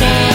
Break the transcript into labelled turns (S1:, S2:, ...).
S1: Yeah.